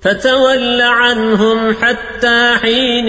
فتول عنهم حتى حين